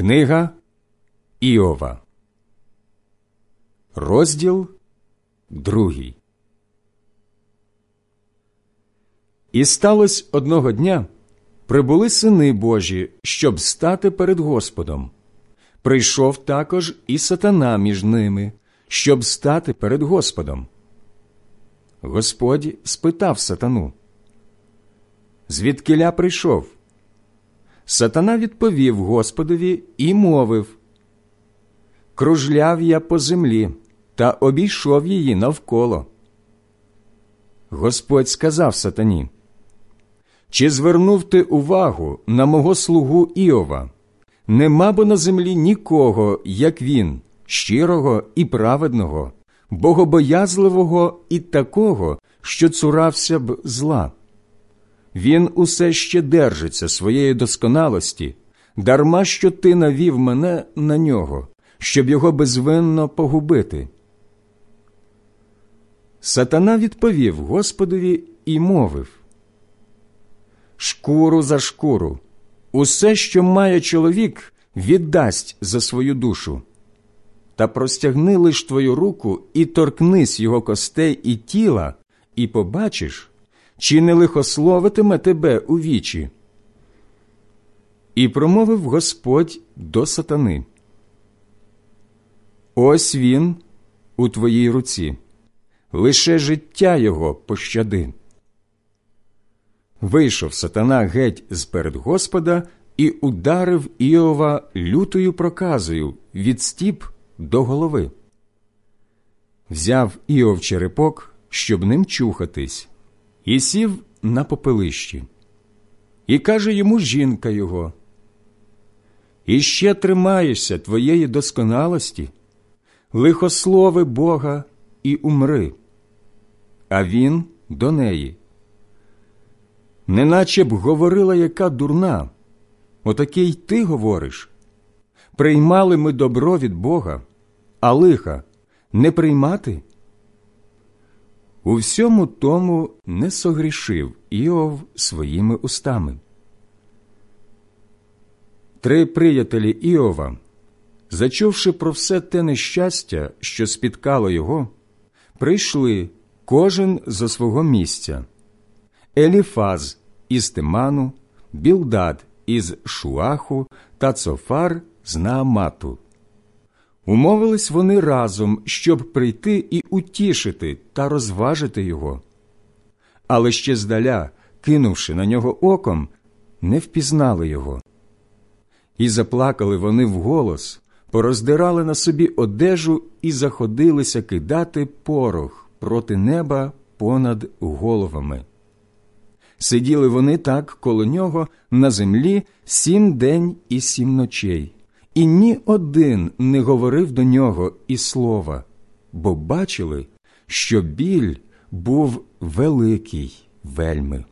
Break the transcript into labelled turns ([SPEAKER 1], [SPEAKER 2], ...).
[SPEAKER 1] Книга Іова, розділ другий. І сталося одного дня прибули сини Божі, щоб стати перед Господом. Прийшов також і сатана між ними, щоб стати перед Господом. Господь спитав сатану, звідкиля прийшов? Сатана відповів Господові і мовив Кружляв я по землі та обійшов її навколо. Господь сказав сатані, Чи звернув ти увагу на мого слугу Іова? Нема бо на землі нікого, як він, щирого і праведного, богобоязливого і такого, що цурався б зла. Він усе ще держиться своєї досконалості, дарма що ти навів мене на нього, щоб його безвинно погубити. Сатана відповів Господові і мовив Шкуру за шкуру, усе, що має чоловік, віддасть за свою душу. Та простягни лиш твою руку і торкнись його костей і тіла, і побачиш, чи не лихословитиме тебе у вічі. І промовив Господь до сатани. Ось він у твоїй руці, лише життя його пощади. Вийшов сатана геть з перед Господа і ударив Іова лютою проказою від стіп до голови. Взяв Іов черепок, щоб ним чухатись, і сів на попелищі. І каже йому жінка його І ще тримаєшся твоєї досконалості, лихослови Бога і умри. А він до неї. Неначе б говорила яка дурна, отаке й ти говориш. Приймали ми добро від Бога, а лиха не приймати. У всьому тому не согрішив Іов своїми устами. Три приятелі Іова, зачувши про все те нещастя, що спіткало його, прийшли кожен зо свого місця Еліфаз із Тиману, Білдад із Шуаху та Цофар з Наамату. Умовились вони разом, щоб прийти і утішити та розважити його. Але ще здаля, кинувши на нього оком, не впізнали його. І заплакали вони вголос, пороздирали на собі одежу і заходилися кидати порох проти неба понад головами. Сиділи вони так коло нього на землі сім день і сім ночей і ні один не говорив до нього і слова, бо бачили, що біль був великий вельми.